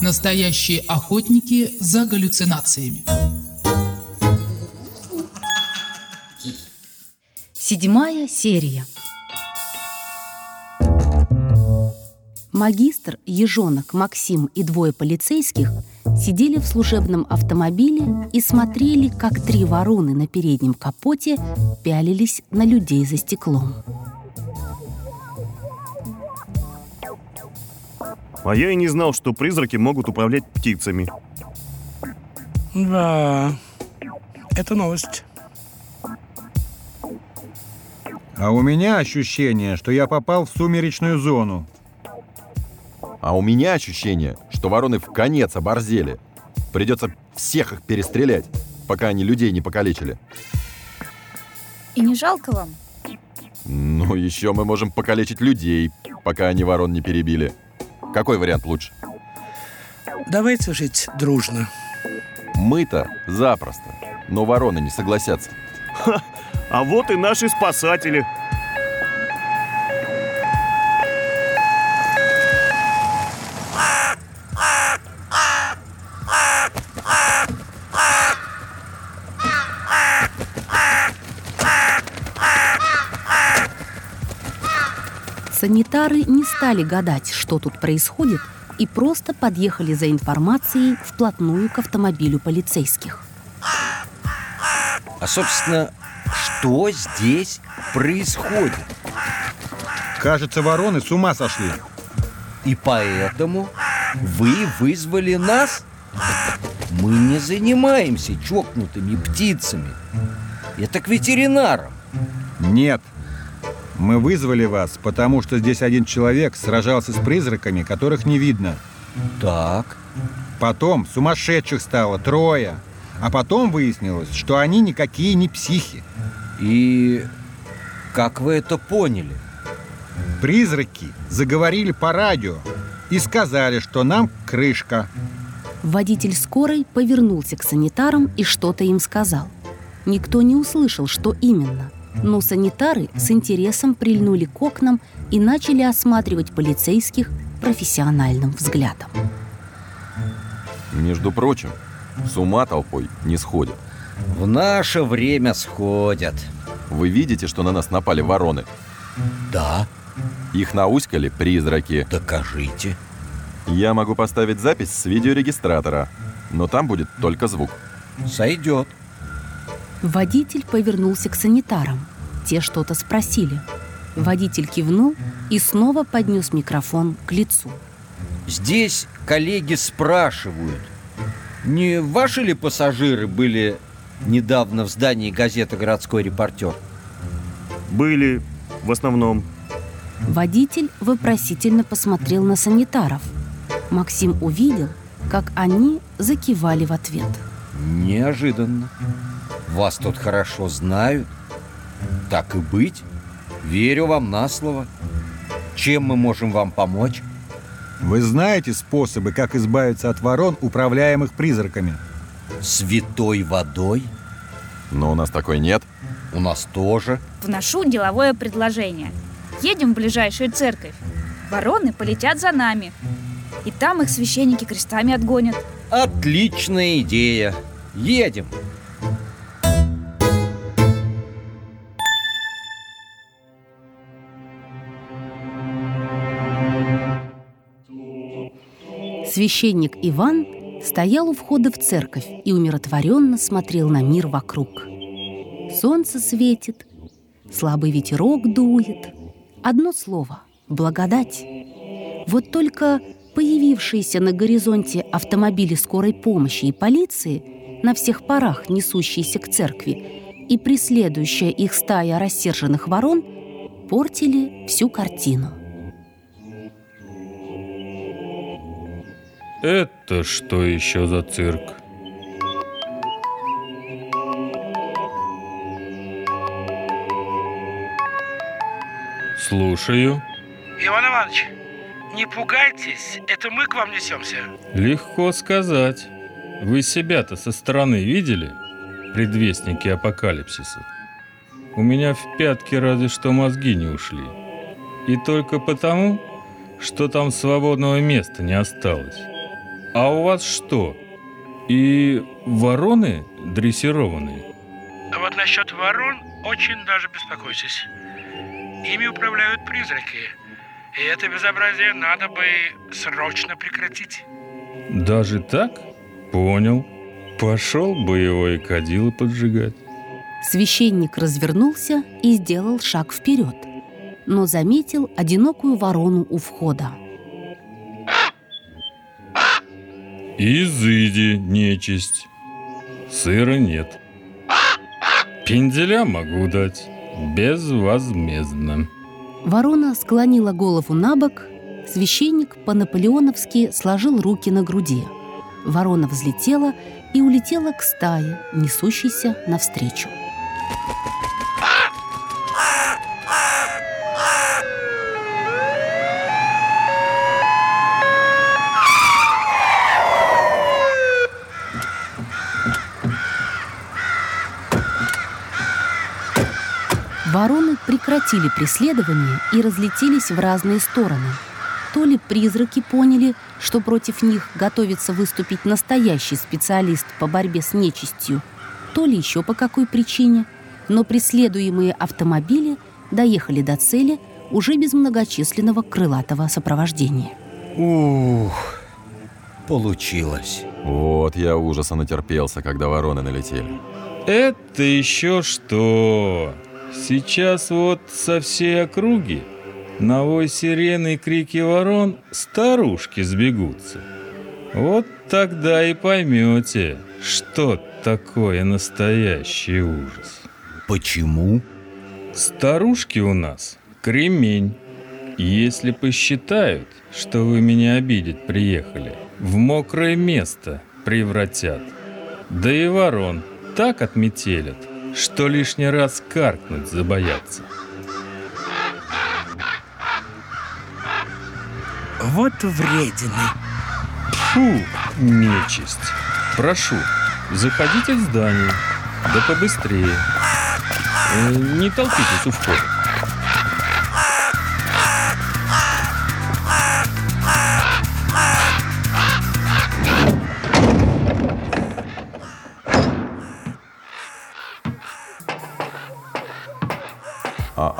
Настоящие охотники за галлюцинациями. Седьмая серия. Магистр, ежонок, Максим и двое полицейских сидели в служебном автомобиле и смотрели, как три вороны на переднем капоте пялились на людей за стеклом. А я и не знал, что призраки могут управлять птицами. Да, это новость. А у меня ощущение, что я попал в сумеречную зону. А у меня ощущение, что вороны в конец оборзели. Придется всех их перестрелять, пока они людей не покалечили. И не жалко вам? Ну, еще мы можем покалечить людей, пока они ворон не перебили. Какой вариант лучше? Давайте жить дружно. Мы-то запросто, но вороны не согласятся. А вот и наши спасатели. Санитары не стали гадать, что тут происходит, и просто подъехали за информацией вплотную к автомобилю полицейских. А, собственно, что здесь происходит? Кажется, вороны с ума сошли. И поэтому вы вызвали нас? Мы не занимаемся чокнутыми птицами. Это к ветеринарам. Нет. Мы вызвали вас, потому что здесь один человек сражался с призраками, которых не видно. Так. Потом сумасшедших стало трое. А потом выяснилось, что они никакие не психи. И как вы это поняли? Призраки заговорили по радио и сказали, что нам крышка. Водитель скорой повернулся к санитарам и что-то им сказал. Никто не услышал, что именно. Но санитары с интересом прильнули к окнам и начали осматривать полицейских профессиональным взглядом. Между прочим, с ума толпой не сходят. В наше время сходят. Вы видите, что на нас напали вороны? Да. Их науськали призраки. Докажите. Я могу поставить запись с видеорегистратора, но там будет только звук. Сойдет. Водитель повернулся к санитарам. Те что-то спросили. Водитель кивнул и снова поднес микрофон к лицу. Здесь коллеги спрашивают, не ваши ли пассажиры были недавно в здании газеты «Городской репортер»? Были в основном. Водитель вопросительно посмотрел на санитаров. Максим увидел, как они закивали в ответ. Неожиданно. Вас тут хорошо знают. Так и быть. Верю вам на слово. Чем мы можем вам помочь? Вы знаете способы, как избавиться от ворон, управляемых призраками? Святой водой? Но у нас такой нет. У нас тоже. Вношу деловое предложение. Едем в ближайшую церковь. Вороны полетят за нами. И там их священники крестами отгонят. Отличная идея. Едем. Священник Иван стоял у входа в церковь и умиротворенно смотрел на мир вокруг. Солнце светит, слабый ветерок дует. Одно слово – благодать. Вот только появившиеся на горизонте автомобили скорой помощи и полиции, на всех парах несущиеся к церкви, и преследующая их стая рассерженных ворон, портили всю картину. Это что еще за цирк? Слушаю. Иван Иванович, не пугайтесь, это мы к вам несемся. Легко сказать. Вы себя-то со стороны видели? Предвестники апокалипсиса. У меня в пятки разве что мозги не ушли. И только потому, что там свободного места не осталось. А у вас что? И вороны дрессированные? А вот насчет ворон очень даже беспокойтесь. Ими управляют призраки. И это безобразие надо бы срочно прекратить. Даже так? Понял. Пошел боевой кадилы поджигать. Священник развернулся и сделал шаг вперед, но заметил одинокую ворону у входа. Изыди, нечисть. Сыра нет. Пенделя могу дать. Безвозмездно. Ворона склонила голову на бок, священник по-наполеоновски сложил руки на груди. Ворона взлетела и улетела к стае, несущейся навстречу. Вороны прекратили преследование и разлетелись в разные стороны. То ли призраки поняли, что против них готовится выступить настоящий специалист по борьбе с нечистью, то ли еще по какой причине, но преследуемые автомобили доехали до цели уже без многочисленного крылатого сопровождения. Ух, получилось. Вот я ужаса натерпелся, когда вороны налетели. Это еще что? Сейчас вот со всей округи на вой сирены и крики ворон старушки сбегутся. Вот тогда и поймете, что такое настоящий ужас. Почему? Старушки у нас кремень. Если посчитают, что вы меня обидеть приехали, в мокрое место превратят. Да и ворон так отметелят, что лишний раз каркнуть забоятся. Вот вредины. Фу, нечисть. Прошу, заходите в здание. Да побыстрее. Э, Не толпитесь у входа.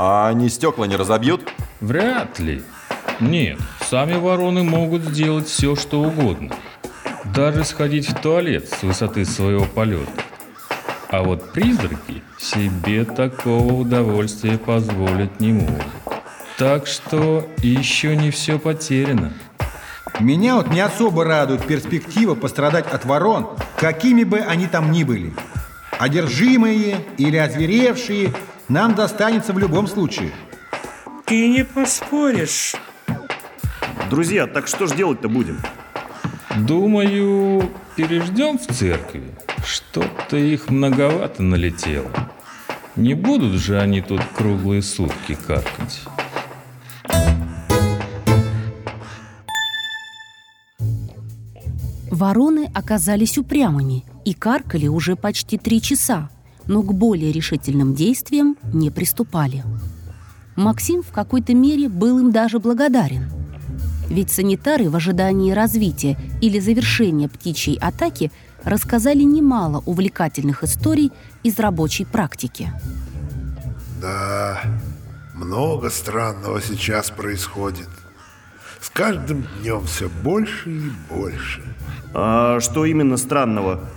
А, они стекла не разобьют? Вряд ли. Нет, сами вороны могут сделать все, что угодно. Даже сходить в туалет с высоты своего полета. А вот призраки себе такого удовольствия позволить не могут. Так что еще не все потеряно. Меня вот не особо радует перспектива пострадать от ворон, какими бы они там ни были. Одержимые или озверевшие нам достанется в любом случае. И не поспоришь. Друзья, так что ж делать-то будем? Думаю, переждем в церкви. Что-то их многовато налетело. Не будут же они тут круглые сутки каркать. Вороны оказались упрямыми и каркали уже почти три часа, но к более решительным действиям не приступали. Максим в какой-то мере был им даже благодарен. Ведь санитары в ожидании развития или завершения птичьей атаки рассказали немало увлекательных историй из рабочей практики. Да, много странного сейчас происходит. С каждым днем все больше и больше. А что именно странного?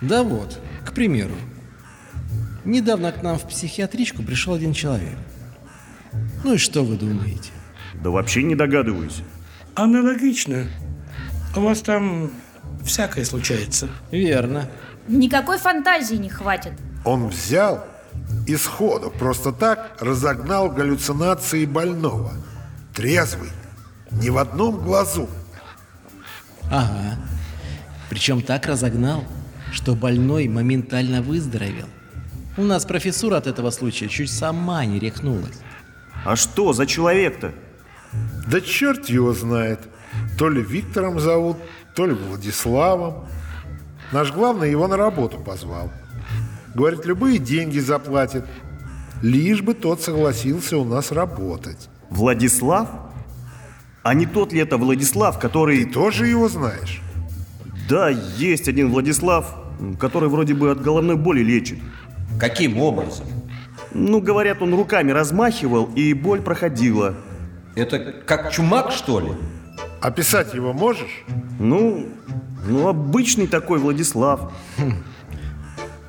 Да вот, к примеру. Недавно к нам в психиатричку пришел один человек. Ну и что вы думаете? Да вообще не догадываюсь. Аналогично. У вас там всякое случается. Верно. Никакой фантазии не хватит. Он взял и сходу просто так разогнал галлюцинации больного. Трезвый, ни в одном глазу. Ага. Причем так разогнал, что больной моментально выздоровел. У нас профессура от этого случая чуть сама не рехнулась. А что за человек-то? Да черт его знает. То ли Виктором зовут, то ли Владиславом. Наш главный его на работу позвал. Говорит, любые деньги заплатит, лишь бы тот согласился у нас работать. Владислав? А не тот ли это Владислав, Ты который... тоже его знаешь? Да, есть один Владислав, который вроде бы от головной боли лечит. Каким образом? Ну, говорят, он руками размахивал, и боль проходила. Это как чумак, что ли? Описать его можешь? Ну, ну, обычный такой Владислав.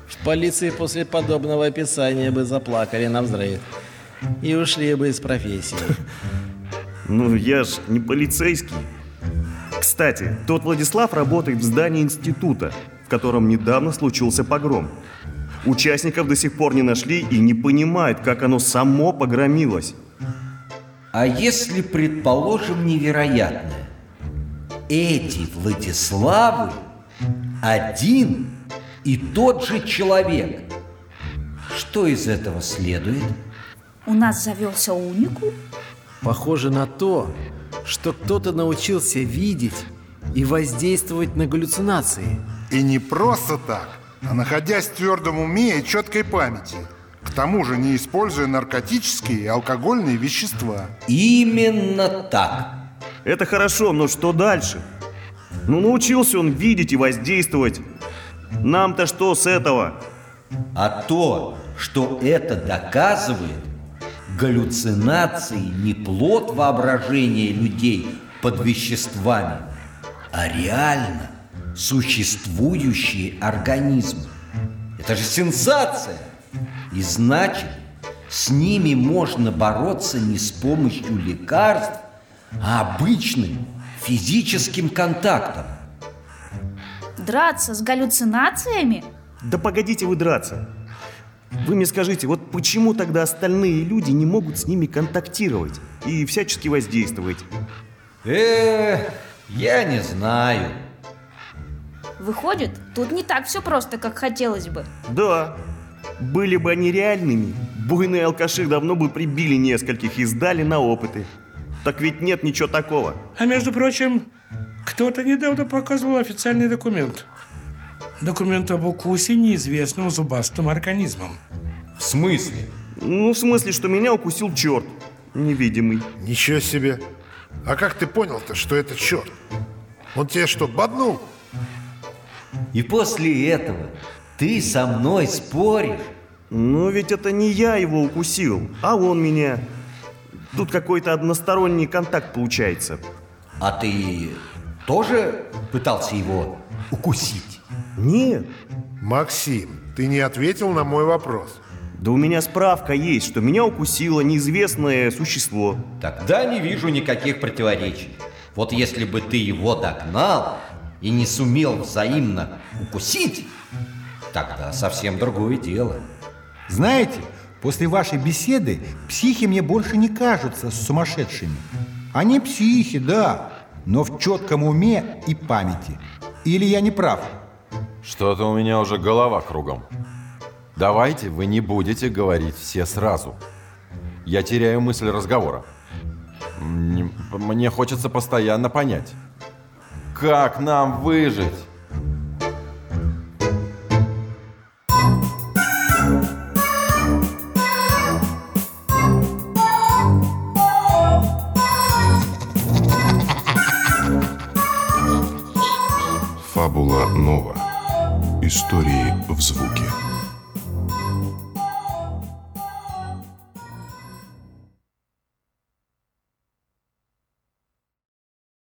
В полиции после подобного описания бы заплакали на взрыв. И ушли бы из профессии. Ну, я ж не полицейский. Кстати, тот Владислав работает в здании института, в котором недавно случился погром. Участников до сих пор не нашли и не понимают, как оно само погромилось. А если, предположим, невероятное? Эти Владиславы один и тот же человек. Что из этого следует? У нас завелся унику? Похоже на то, что кто-то научился видеть и воздействовать на галлюцинации. И не просто так, а находясь в твердом уме и четкой памяти. К тому же не используя наркотические и алкогольные вещества. Именно так. Это хорошо, но что дальше? Ну, научился он видеть и воздействовать. Нам-то что с этого? А то, что это доказывает, галлюцинации не плод воображения людей под веществами, а реально существующие организмы. Это же сенсация! И значит, с ними можно бороться не с помощью лекарств, а обычным физическим контактом. Драться с галлюцинациями? Да погодите вы драться. Вы мне скажите, вот почему тогда остальные люди не могут с ними контактировать и всячески воздействовать? Э, я не знаю. Выходит, тут не так все просто, как хотелось бы. Да. Были бы они реальными, буйные алкаши давно бы прибили нескольких и сдали на опыты. Так ведь нет ничего такого. А между прочим, кто-то недавно показывал официальный документ. Документ об укусе неизвестным зубастым организмом. В смысле? Ну, в смысле, что меня укусил черт. Невидимый. Ничего себе. А как ты понял-то, что это черт? Он тебе что, боднул? И после этого ты со мной споришь? Ну, ведь это не я его укусил, а он меня. Тут какой-то односторонний контакт получается. А ты тоже пытался его укусить? Нет. Максим, ты не ответил на мой вопрос. Да у меня справка есть, что меня укусило неизвестное существо. Тогда не вижу никаких противоречий. Вот если бы ты его догнал и не сумел взаимно укусить, тогда совсем другое дело. Знаете, после вашей беседы психи мне больше не кажутся сумасшедшими. Они психи, да, но в четком уме и памяти. Или я не прав? Что-то у меня уже голова кругом. Давайте вы не будете говорить все сразу. Я теряю мысль разговора. Мне, мне хочется постоянно понять, как нам выжить? Фабула Нова. Истории в звуке.